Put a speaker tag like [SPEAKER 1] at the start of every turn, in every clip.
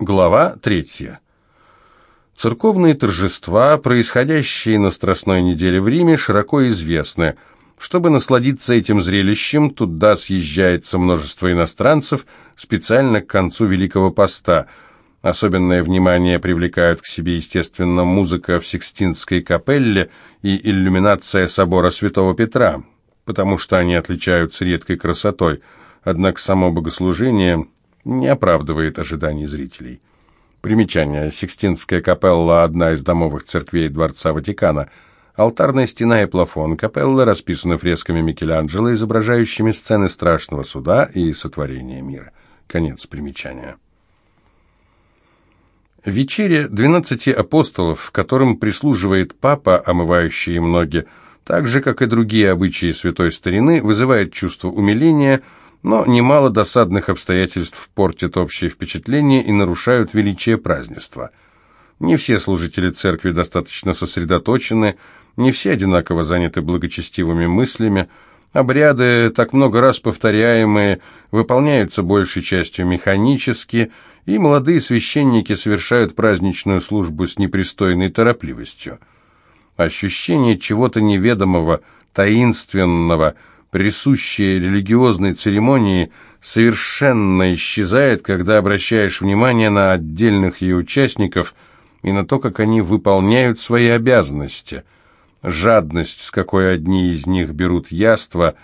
[SPEAKER 1] Глава третья. Церковные торжества, происходящие на Страстной неделе в Риме, широко известны. Чтобы насладиться этим зрелищем, туда съезжается множество иностранцев специально к концу Великого Поста. Особенное внимание привлекают к себе, естественно, музыка в Сикстинской капелле и иллюминация собора Святого Петра, потому что они отличаются редкой красотой, однако само богослужение не оправдывает ожиданий зрителей. Примечание. Сикстинская капелла – одна из домовых церквей Дворца Ватикана. Алтарная стена и плафон капеллы расписаны фресками Микеланджело, изображающими сцены страшного суда и сотворения мира. Конец примечания. Вечере двенадцати апостолов, которым прислуживает папа, омывающий им ноги, так же, как и другие обычаи святой старины, вызывает чувство умиления – но немало досадных обстоятельств портят общее впечатление и нарушают величие празднества. Не все служители церкви достаточно сосредоточены, не все одинаково заняты благочестивыми мыслями, обряды, так много раз повторяемые, выполняются большей частью механически, и молодые священники совершают праздничную службу с непристойной торопливостью. Ощущение чего-то неведомого, таинственного – присущее религиозной церемонии, совершенно исчезает, когда обращаешь внимание на отдельных ее участников и на то, как они выполняют свои обязанности. Жадность, с какой одни из них берут яства,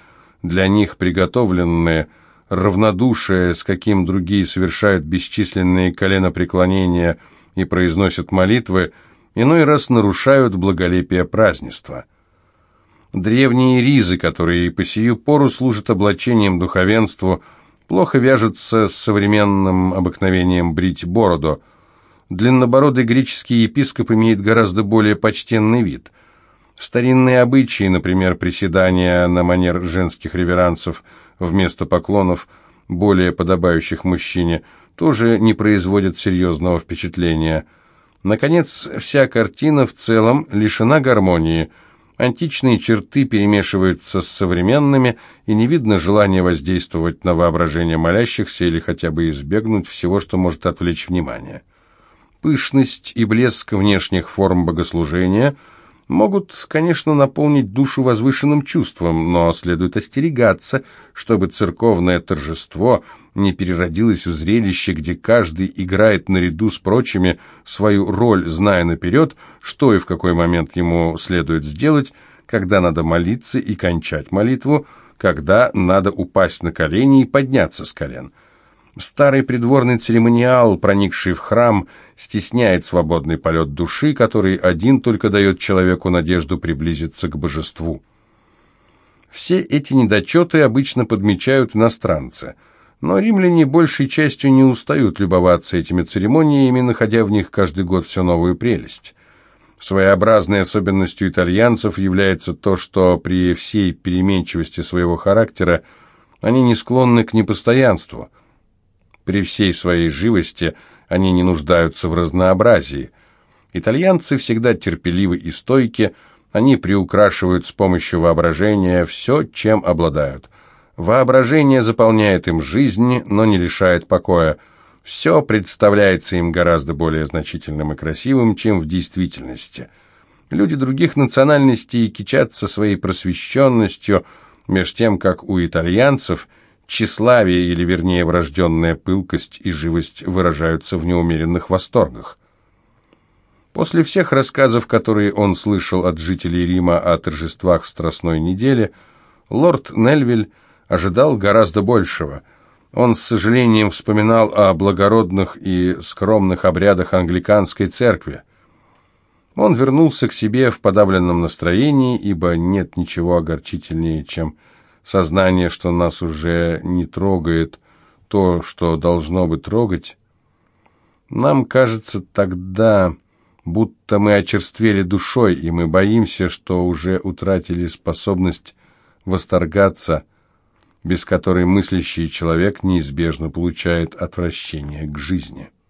[SPEAKER 1] для них приготовленные, равнодушие, с каким другие совершают бесчисленные коленопреклонения и произносят молитвы, иной раз нарушают благолепие празднества. Древние ризы, которые по сию пору служат облачением духовенству, плохо вяжутся с современным обыкновением брить бороду. Длиннобородый греческий епископ имеет гораздо более почтенный вид. Старинные обычаи, например, приседания на манер женских реверансов вместо поклонов, более подобающих мужчине, тоже не производят серьезного впечатления. Наконец, вся картина в целом лишена гармонии – Античные черты перемешиваются с современными, и не видно желания воздействовать на воображение молящихся или хотя бы избегнуть всего, что может отвлечь внимание. Пышность и блеск внешних форм богослужения – могут, конечно, наполнить душу возвышенным чувством, но следует остерегаться, чтобы церковное торжество не переродилось в зрелище, где каждый играет наряду с прочими свою роль, зная наперед, что и в какой момент ему следует сделать, когда надо молиться и кончать молитву, когда надо упасть на колени и подняться с колен – Старый придворный церемониал, проникший в храм, стесняет свободный полет души, который один только дает человеку надежду приблизиться к божеству. Все эти недочеты обычно подмечают иностранцы, но римляне большей частью не устают любоваться этими церемониями, находя в них каждый год все новую прелесть. Своеобразной особенностью итальянцев является то, что при всей переменчивости своего характера они не склонны к непостоянству – при всей своей живости они не нуждаются в разнообразии. Итальянцы всегда терпеливы и стойки, они приукрашивают с помощью воображения все, чем обладают. Воображение заполняет им жизнь, но не лишает покоя. Все представляется им гораздо более значительным и красивым, чем в действительности. Люди других национальностей кичатся своей просвещенностью, меж тем, как у итальянцев – Тщеславие, или вернее врожденная пылкость и живость выражаются в неумеренных восторгах. После всех рассказов, которые он слышал от жителей Рима о торжествах Страстной недели, лорд Нельвиль ожидал гораздо большего. Он с сожалением вспоминал о благородных и скромных обрядах англиканской церкви. Он вернулся к себе в подавленном настроении, ибо нет ничего огорчительнее, чем сознание, что нас уже не трогает то, что должно бы трогать, нам кажется тогда, будто мы очерствели душой, и мы боимся, что уже утратили способность восторгаться, без которой мыслящий человек неизбежно получает отвращение к жизни.